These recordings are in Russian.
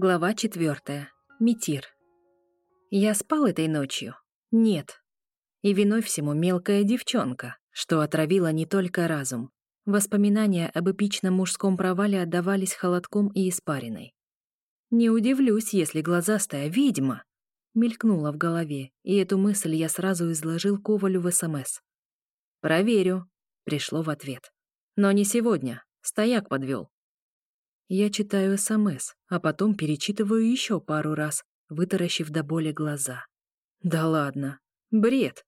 Глава четвертая. Митир. Я спал этой ночью? Нет. И виной всему мелкая девчонка, что отравила не только разум. Воспоминания об эпичном мужском провале отдавались холодком и испариной. Не удивлюсь, если глазастая ведьма мелькнула в голове, и эту мысль я сразу изложил Ковалю в СМС. «Проверю», — пришло в ответ. «Но не сегодня. Стояк подвел. Я читаю СМС, а потом перечитываю еще пару раз, вытаращив до боли глаза. Да ладно. Бред.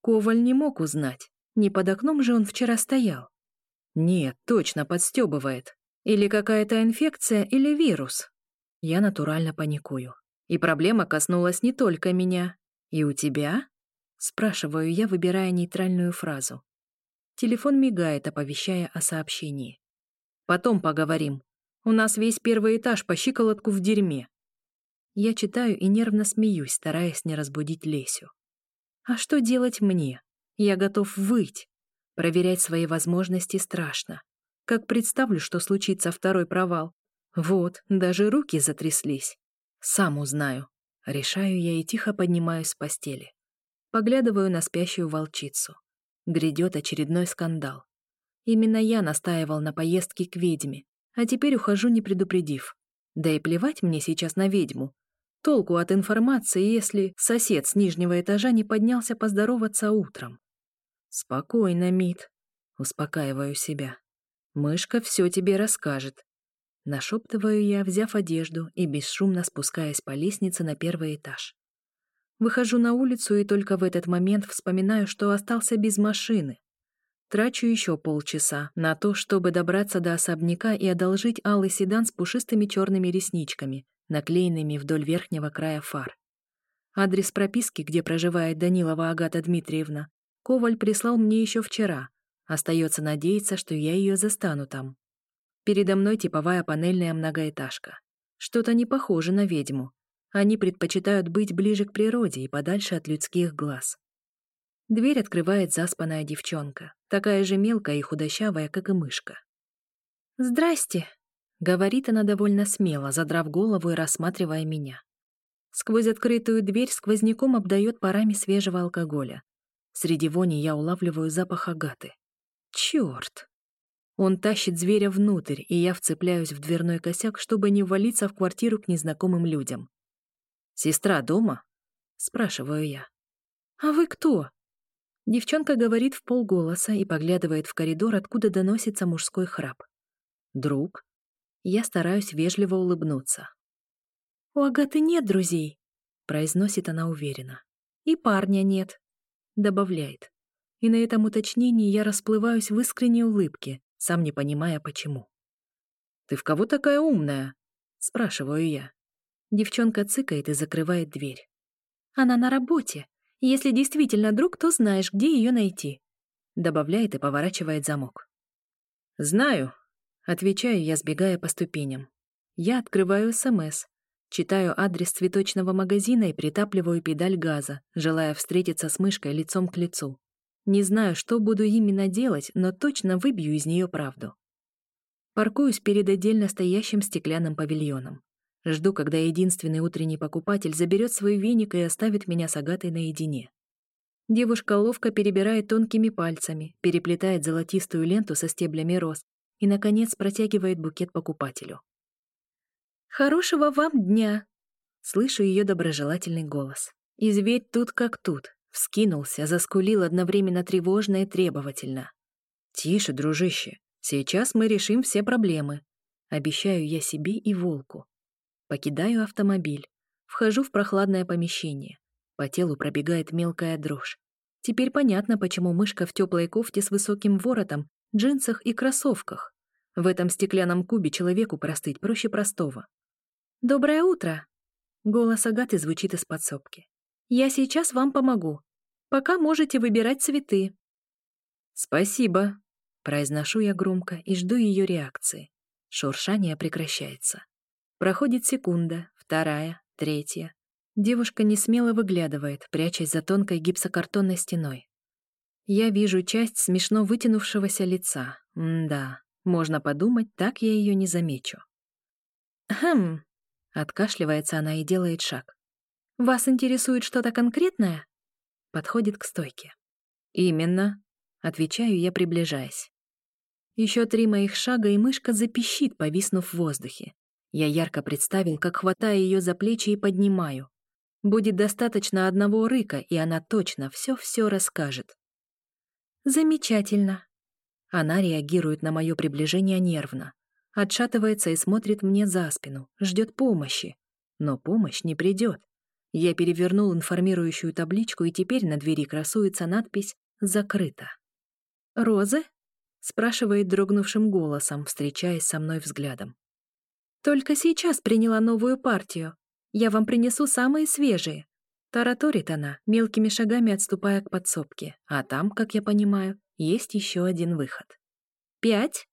Коваль не мог узнать. Не под окном же он вчера стоял. Нет, точно подстебывает. Или какая-то инфекция, или вирус. Я натурально паникую. И проблема коснулась не только меня. И у тебя? Спрашиваю я, выбирая нейтральную фразу. Телефон мигает, оповещая о сообщении. Потом поговорим. У нас весь первый этаж по щиколотку в дерьме. Я читаю и нервно смеюсь, стараясь не разбудить Лесю. А что делать мне? Я готов выть. Проверять свои возможности страшно. Как представлю, что случится второй провал. Вот, даже руки затряслись. Сам узнаю. Решаю я и тихо поднимаюсь с постели. Поглядываю на спящую волчицу. Грядет очередной скандал. Именно я настаивал на поездке к ведьме, а теперь ухожу, не предупредив. Да и плевать мне сейчас на ведьму. Толку от информации, если сосед с нижнего этажа не поднялся поздороваться утром. Спокойно, Мит. Успокаиваю себя. Мышка все тебе расскажет. Нашептываю я, взяв одежду и бесшумно спускаясь по лестнице на первый этаж. Выхожу на улицу и только в этот момент вспоминаю, что остался без машины. Трачу еще полчаса на то, чтобы добраться до особняка и одолжить алый седан с пушистыми черными ресничками, наклеенными вдоль верхнего края фар. Адрес прописки, где проживает Данилова Агата Дмитриевна, Коваль прислал мне еще вчера. Остается надеяться, что я ее застану там. Передо мной типовая панельная многоэтажка. Что-то не похоже на ведьму. Они предпочитают быть ближе к природе и подальше от людских глаз. Дверь открывает заспанная девчонка, такая же мелкая и худощавая, как и мышка. «Здрасте», — говорит она довольно смело, задрав голову и рассматривая меня. Сквозь открытую дверь сквозняком обдает парами свежего алкоголя. Среди вони я улавливаю запах агаты. Чёрт! Он тащит зверя внутрь, и я вцепляюсь в дверной косяк, чтобы не ввалиться в квартиру к незнакомым людям. «Сестра дома?» — спрашиваю я. «А вы кто?» Девчонка говорит в полголоса и поглядывает в коридор, откуда доносится мужской храп. «Друг?» Я стараюсь вежливо улыбнуться. «У Агаты нет друзей», — произносит она уверенно. «И парня нет», — добавляет. И на этом уточнении я расплываюсь в искренней улыбке, сам не понимая, почему. «Ты в кого такая умная?» — спрашиваю я. Девчонка цыкает и закрывает дверь. «Она на работе», если действительно друг, то знаешь, где ее найти», — добавляет и поворачивает замок. «Знаю», — отвечаю я, сбегая по ступеням. Я открываю СМС, читаю адрес цветочного магазина и притапливаю педаль газа, желая встретиться с мышкой лицом к лицу. Не знаю, что буду именно делать, но точно выбью из нее правду. Паркуюсь перед отдельно стоящим стеклянным павильоном. Жду, когда единственный утренний покупатель заберет свой веник и оставит меня с Агатой наедине. Девушка ловко перебирает тонкими пальцами, переплетает золотистую ленту со стеблями роз и, наконец, протягивает букет покупателю. «Хорошего вам дня!» Слышу ее доброжелательный голос. И зверь тут как тут, вскинулся, заскулил одновременно тревожно и требовательно. «Тише, дружище, сейчас мы решим все проблемы», обещаю я себе и волку. Покидаю автомобиль. Вхожу в прохладное помещение. По телу пробегает мелкая дрожь. Теперь понятно, почему мышка в теплой кофте с высоким воротом, джинсах и кроссовках. В этом стеклянном кубе человеку простыть проще простого. «Доброе утро!» Голос Агаты звучит из подсобки. «Я сейчас вам помогу. Пока можете выбирать цветы». «Спасибо», — произношу я громко и жду ее реакции. Шуршание прекращается. Проходит секунда, вторая, третья. Девушка не смело выглядывает, прячась за тонкой гипсокартонной стеной. Я вижу часть смешно вытянувшегося лица. М да, можно подумать, так я ее не замечу. «Хм», — Откашливается она и делает шаг. «Вас интересует что-то конкретное?» Подходит к стойке. «Именно», — отвечаю я, приближаясь. Еще три моих шага, и мышка запищит, повиснув в воздухе. Я ярко представил, как хватаю ее за плечи и поднимаю. Будет достаточно одного рыка, и она точно все-все расскажет. «Замечательно». Она реагирует на мое приближение нервно. Отшатывается и смотрит мне за спину, ждет помощи. Но помощь не придет. Я перевернул информирующую табличку, и теперь на двери красуется надпись «Закрыто». «Розы?» — спрашивает дрогнувшим голосом, встречаясь со мной взглядом. «Только сейчас приняла новую партию. Я вам принесу самые свежие». Тараторит она, мелкими шагами отступая к подсобке, а там, как я понимаю, есть еще один выход. «Пять?»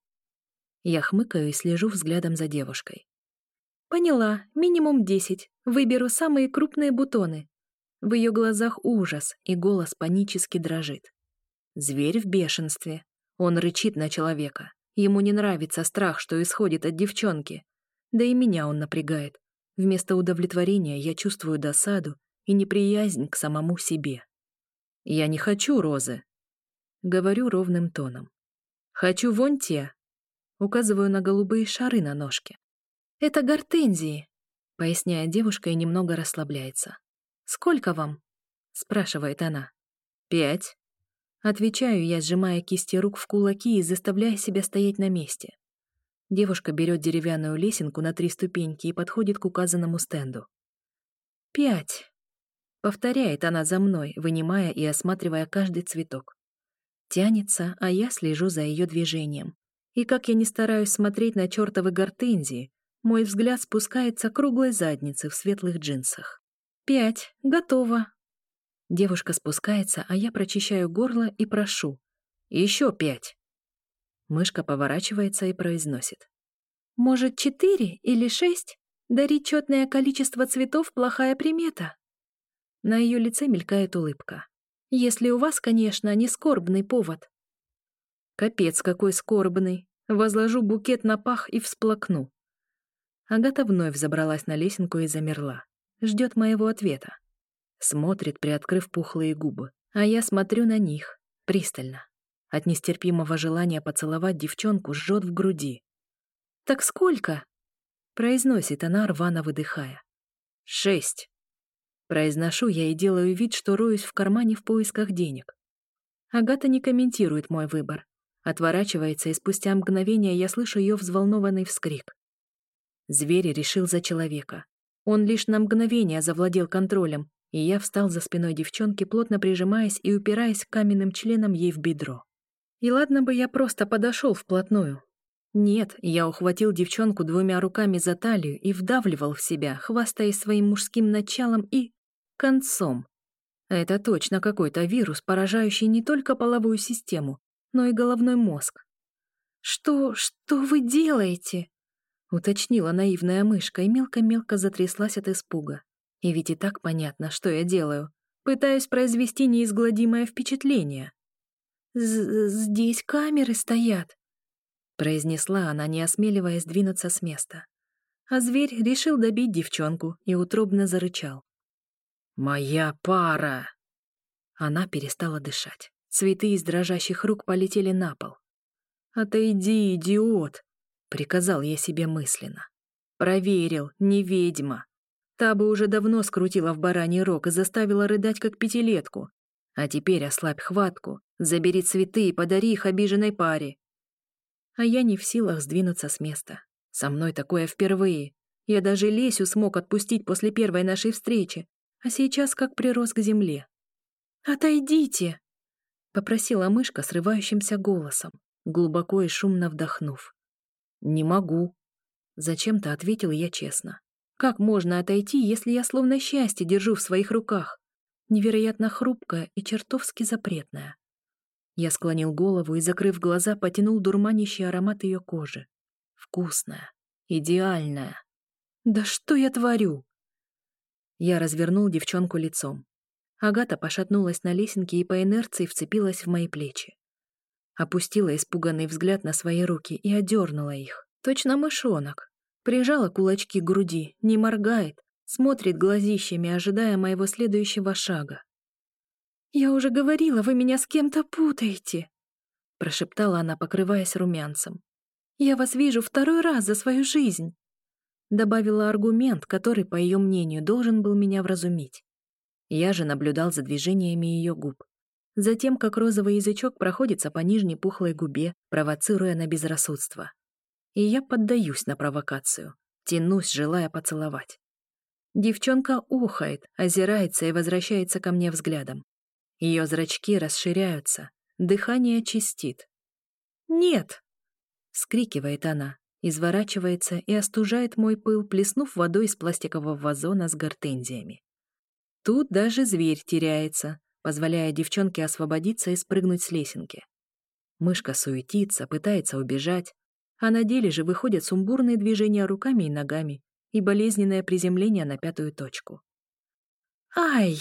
Я хмыкаю и слежу взглядом за девушкой. «Поняла, минимум десять. Выберу самые крупные бутоны». В ее глазах ужас, и голос панически дрожит. Зверь в бешенстве. Он рычит на человека. Ему не нравится страх, что исходит от девчонки. Да и меня он напрягает. Вместо удовлетворения я чувствую досаду и неприязнь к самому себе. «Я не хочу розы», — говорю ровным тоном. «Хочу вон те, Указываю на голубые шары на ножке. «Это гортензии», — поясняет девушка и немного расслабляется. «Сколько вам?» — спрашивает она. «Пять». Отвечаю я, сжимая кисти рук в кулаки и заставляя себя стоять на месте. Девушка берет деревянную лесенку на три ступеньки и подходит к указанному стенду. «Пять», — повторяет она за мной, вынимая и осматривая каждый цветок. Тянется, а я слежу за ее движением. И как я не стараюсь смотреть на чертовы гортензии, мой взгляд спускается круглой заднице в светлых джинсах. «Пять. Готово». Девушка спускается, а я прочищаю горло и прошу. «Еще пять». Мышка поворачивается и произносит. «Может, четыре или шесть? Дарить четное количество цветов — плохая примета». На ее лице мелькает улыбка. «Если у вас, конечно, не скорбный повод». Капец какой скорбный. Возложу букет на пах и всплакну. Агата вновь забралась на лесенку и замерла. Ждет моего ответа. Смотрит, приоткрыв пухлые губы. А я смотрю на них, пристально. От нестерпимого желания поцеловать девчонку жжет в груди. «Так сколько?» Произносит она, рвано выдыхая. «Шесть». Произношу я и делаю вид, что роюсь в кармане в поисках денег. Агата не комментирует мой выбор, Отворачивается, и спустя мгновение я слышу ее взволнованный вскрик. Зверь решил за человека. Он лишь на мгновение завладел контролем, и я встал за спиной девчонки, плотно прижимаясь и упираясь каменным членом ей в бедро. И ладно бы я просто подошел вплотную. Нет, я ухватил девчонку двумя руками за талию и вдавливал в себя, хвастаясь своим мужским началом и... концом. Это точно какой-то вирус, поражающий не только половую систему, но и головной мозг. «Что, что вы делаете?» — уточнила наивная мышка и мелко-мелко затряслась от испуга. И ведь и так понятно, что я делаю. Пытаюсь произвести неизгладимое впечатление. «Здесь камеры стоят», — произнесла она, не осмеливаясь двинуться с места. А зверь решил добить девчонку и утробно зарычал. «Моя пара!» Она перестала дышать. Цветы из дрожащих рук полетели на пол. «Отойди, идиот!» — приказал я себе мысленно. Проверил, не ведьма. Та бы уже давно скрутила в бараний рог и заставила рыдать, как пятилетку. А теперь ослабь хватку, забери цветы и подари их обиженной паре. А я не в силах сдвинуться с места. Со мной такое впервые. Я даже Лесю смог отпустить после первой нашей встречи, а сейчас как прирос к земле. «Отойдите!» — попросила мышка срывающимся голосом, глубоко и шумно вдохнув. «Не могу», — зачем-то ответил я честно. «Как можно отойти, если я словно счастье держу в своих руках? Невероятно хрупкое и чертовски запретное». Я склонил голову и, закрыв глаза, потянул дурманящий аромат ее кожи. Вкусная, идеальная. «Да что я творю?» Я развернул девчонку лицом. Агата пошатнулась на лесенке и по инерции вцепилась в мои плечи. Опустила испуганный взгляд на свои руки и одернула их. Точно мышонок. Прижала кулачки к груди, не моргает, смотрит глазищами, ожидая моего следующего шага. «Я уже говорила, вы меня с кем-то путаете», прошептала она, покрываясь румянцем. «Я вас вижу второй раз за свою жизнь», добавила аргумент, который, по ее мнению, должен был меня вразумить. Я же наблюдал за движениями ее губ. Затем, как розовый язычок проходится по нижней пухлой губе, провоцируя на безрассудство. И я поддаюсь на провокацию, тянусь, желая поцеловать. Девчонка ухает, озирается и возвращается ко мне взглядом. Ее зрачки расширяются, дыхание чистит. «Нет!» — скрикивает она, изворачивается и остужает мой пыл, плеснув водой из пластикового вазона с гортензиями. Тут даже зверь теряется, позволяя девчонке освободиться и спрыгнуть с лесенки. Мышка суетится, пытается убежать, а на деле же выходят сумбурные движения руками и ногами и болезненное приземление на пятую точку. «Ай!»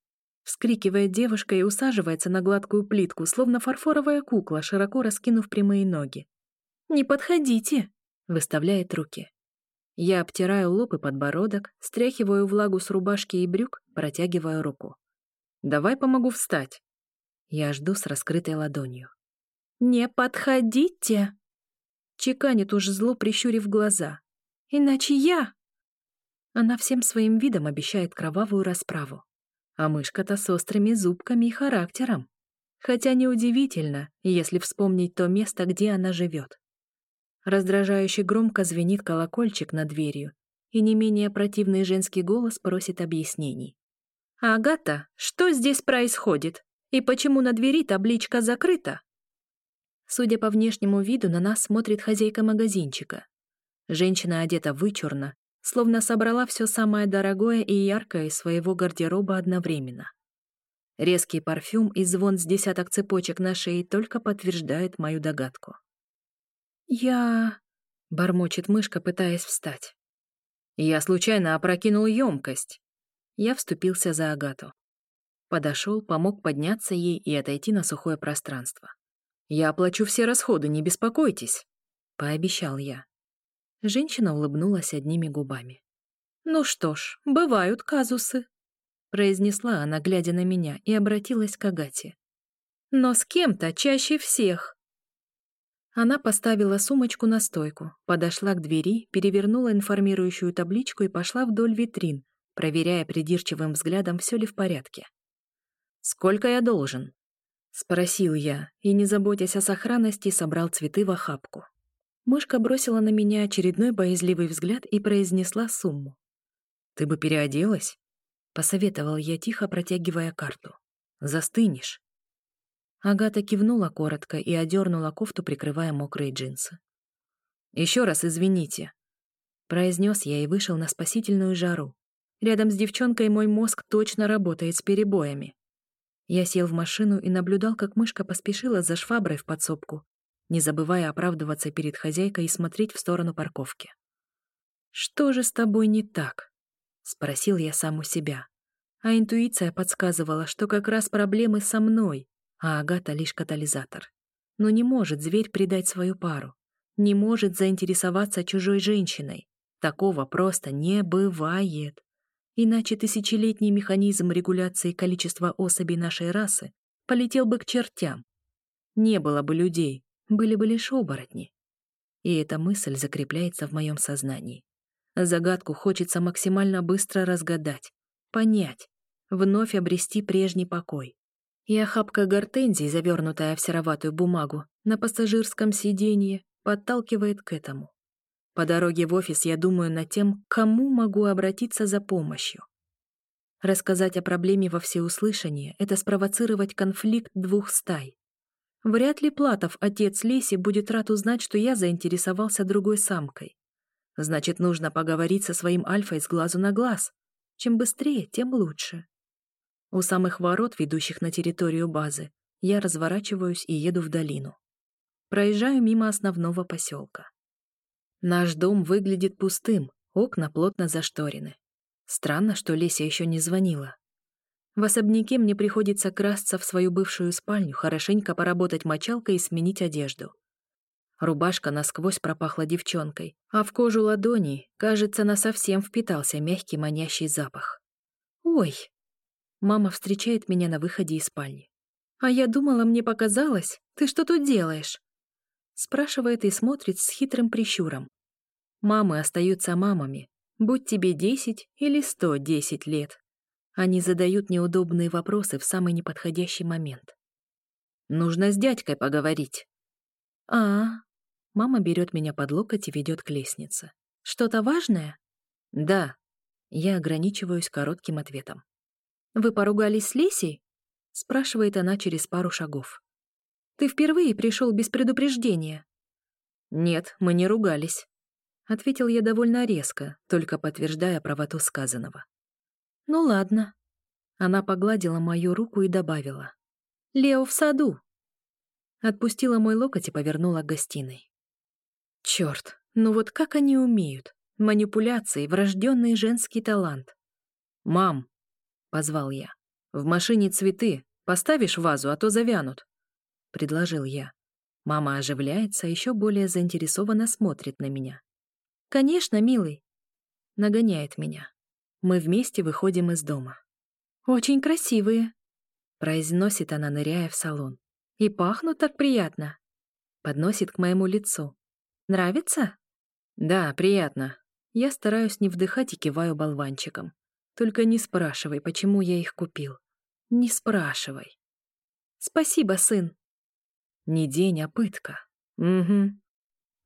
— вскрикивает девушка и усаживается на гладкую плитку, словно фарфоровая кукла, широко раскинув прямые ноги. «Не подходите!» — выставляет руки. Я обтираю лоб и подбородок, стряхиваю влагу с рубашки и брюк, протягиваю руку. «Давай помогу встать». Я жду с раскрытой ладонью. «Не подходите!» Чеканит уже зло, прищурив глаза. «Иначе я...» Она всем своим видом обещает кровавую расправу. А мышка-то с острыми зубками и характером. Хотя неудивительно, если вспомнить то место, где она живет. Раздражающе громко звенит колокольчик над дверью, и не менее противный женский голос просит объяснений. «Агата, что здесь происходит? И почему на двери табличка закрыта?» Судя по внешнему виду, на нас смотрит хозяйка магазинчика. Женщина одета вычурно, словно собрала все самое дорогое и яркое из своего гардероба одновременно. Резкий парфюм и звон с десяток цепочек на шее только подтверждают мою догадку. «Я...» — бормочет мышка, пытаясь встать. «Я случайно опрокинул емкость». Я вступился за Агату. Подошел, помог подняться ей и отойти на сухое пространство. «Я оплачу все расходы, не беспокойтесь», — пообещал я. Женщина улыбнулась одними губами. «Ну что ж, бывают казусы», — произнесла она, глядя на меня, и обратилась к Агате. «Но с кем-то чаще всех. Она поставила сумочку на стойку, подошла к двери, перевернула информирующую табличку и пошла вдоль витрин, проверяя придирчивым взглядом, все ли в порядке. «Сколько я должен?» — спросил я, и, не заботясь о сохранности, собрал цветы в охапку. Мышка бросила на меня очередной боязливый взгляд и произнесла сумму. «Ты бы переоделась?» — посоветовал я тихо, протягивая карту. «Застынешь». Агата кивнула коротко и одернула кофту, прикрывая мокрые джинсы. «Еще раз извините», — произнес я и вышел на спасительную жару. Рядом с девчонкой мой мозг точно работает с перебоями. Я сел в машину и наблюдал, как мышка поспешила за шваброй в подсобку, не забывая оправдываться перед хозяйкой и смотреть в сторону парковки. «Что же с тобой не так?» — спросил я сам у себя. А интуиция подсказывала, что как раз проблемы со мной, а Агата лишь катализатор. Но не может зверь предать свою пару, не может заинтересоваться чужой женщиной. Такого просто не бывает. Иначе тысячелетний механизм регуляции количества особей нашей расы полетел бы к чертям. Не было бы людей, были бы лишь оборотни. И эта мысль закрепляется в моем сознании. Загадку хочется максимально быстро разгадать, понять, вновь обрести прежний покой и охапка гортензий, завернутая в сероватую бумагу, на пассажирском сиденье, подталкивает к этому. По дороге в офис я думаю над тем, кому могу обратиться за помощью. Рассказать о проблеме во всеуслышание — это спровоцировать конфликт двух стай. Вряд ли Платов, отец Леси, будет рад узнать, что я заинтересовался другой самкой. Значит, нужно поговорить со своим альфой с глазу на глаз. Чем быстрее, тем лучше. У самых ворот, ведущих на территорию базы, я разворачиваюсь и еду в долину. Проезжаю мимо основного поселка. Наш дом выглядит пустым, окна плотно зашторены. Странно, что Леся еще не звонила. В особняке мне приходится красться в свою бывшую спальню, хорошенько поработать мочалкой и сменить одежду. Рубашка насквозь пропахла девчонкой, а в кожу ладони, кажется, насовсем впитался мягкий манящий запах. «Ой!» Мама встречает меня на выходе из спальни. «А я думала, мне показалось. Ты что тут делаешь?» Спрашивает и смотрит с хитрым прищуром. Мамы остаются мамами, будь тебе десять или сто десять лет. Они задают неудобные вопросы в самый неподходящий момент. «Нужно с дядькой поговорить». «А, Мама берет меня под локоть и ведет к лестнице. «Что-то важное?» «Да». Я ограничиваюсь коротким ответом. «Вы поругались с Лесей?» спрашивает она через пару шагов. «Ты впервые пришел без предупреждения?» «Нет, мы не ругались», — ответил я довольно резко, только подтверждая правоту сказанного. «Ну ладно». Она погладила мою руку и добавила. «Лео в саду». Отпустила мой локоть и повернула к гостиной. Черт, ну вот как они умеют? Манипуляции, врожденный женский талант. «Мам», — позвал я, — «в машине цветы. Поставишь вазу, а то завянут», — предложил я. Мама оживляется, еще более заинтересованно смотрит на меня. «Конечно, милый», — нагоняет меня. Мы вместе выходим из дома. «Очень красивые», — произносит она, ныряя в салон. «И пахнут так приятно», — подносит к моему лицу. Нравится? Да, приятно. Я стараюсь не вдыхать и киваю болванчиком. Только не спрашивай, почему я их купил. Не спрашивай. Спасибо, сын. Не день, а пытка. Угу.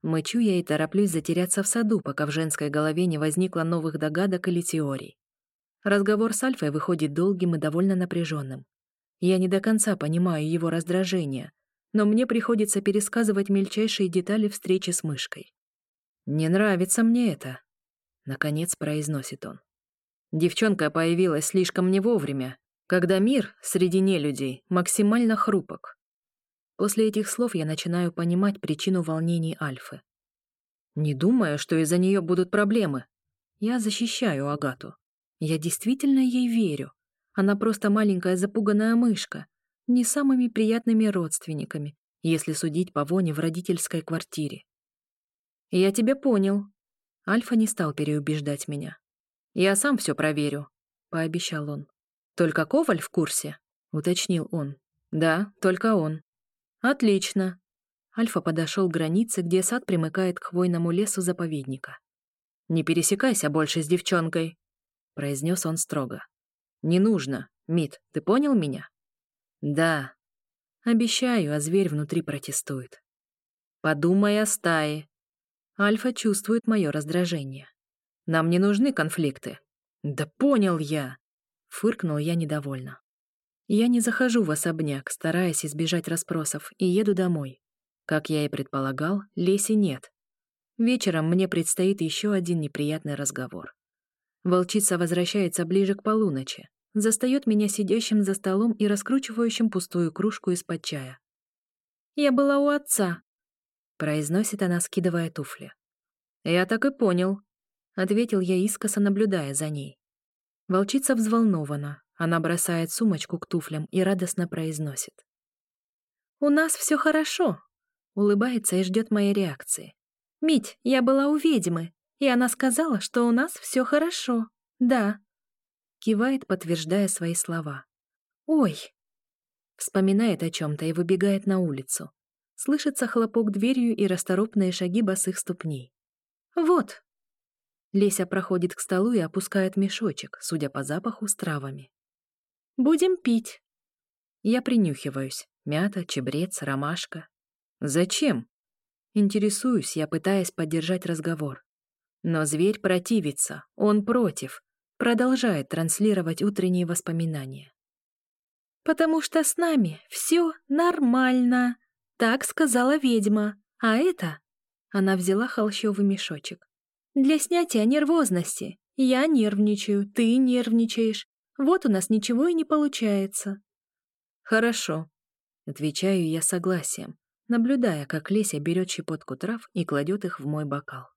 Мычу я и тороплюсь затеряться в саду, пока в женской голове не возникло новых догадок или теорий. Разговор с Альфой выходит долгим и довольно напряженным. Я не до конца понимаю его раздражение, но мне приходится пересказывать мельчайшие детали встречи с мышкой. «Не нравится мне это», — наконец произносит он. Девчонка появилась слишком не вовремя, когда мир среди нелюдей максимально хрупок. После этих слов я начинаю понимать причину волнений Альфы. Не думаю, что из-за нее будут проблемы. Я защищаю Агату. Я действительно ей верю. Она просто маленькая запуганная мышка, не самыми приятными родственниками, если судить по воне в родительской квартире. «Я тебя понял». Альфа не стал переубеждать меня. «Я сам все проверю», — пообещал он. «Только Коваль в курсе?» — уточнил он. «Да, только он». «Отлично». Альфа подошел к границе, где сад примыкает к хвойному лесу заповедника. «Не пересекайся больше с девчонкой», — произнес он строго. «Не нужно. Мит, ты понял меня?» Да. Обещаю, а зверь внутри протестует. Подумай о стае. Альфа чувствует мое раздражение. Нам не нужны конфликты. Да понял я. Фыркнул я недовольно. Я не захожу в особняк, стараясь избежать расспросов, и еду домой. Как я и предполагал, Леси нет. Вечером мне предстоит еще один неприятный разговор. Волчица возвращается ближе к полуночи застает меня сидящим за столом и раскручивающим пустую кружку из-под чая. «Я была у отца», — произносит она, скидывая туфли. «Я так и понял», — ответил я искоса, наблюдая за ней. Волчица взволнована, она бросает сумочку к туфлям и радостно произносит. «У нас все хорошо», — улыбается и ждет моей реакции. «Мить, я была у ведьмы, и она сказала, что у нас все хорошо. Да, Кивает, подтверждая свои слова. «Ой!» Вспоминает о чем-то и выбегает на улицу. Слышится хлопок дверью и расторопные шаги босых ступней. «Вот!» Леся проходит к столу и опускает мешочек, судя по запаху, с травами. «Будем пить!» Я принюхиваюсь. Мята, чебрец, ромашка. «Зачем?» Интересуюсь я, пытаясь поддержать разговор. Но зверь противится, он против, продолжает транслировать утренние воспоминания. «Потому что с нами все нормально», — так сказала ведьма. А это... Она взяла холщовый мешочек. «Для снятия нервозности. Я нервничаю, ты нервничаешь. Вот у нас ничего и не получается». «Хорошо», — отвечаю я согласием, наблюдая, как Леся берет щепотку трав и кладет их в мой бокал.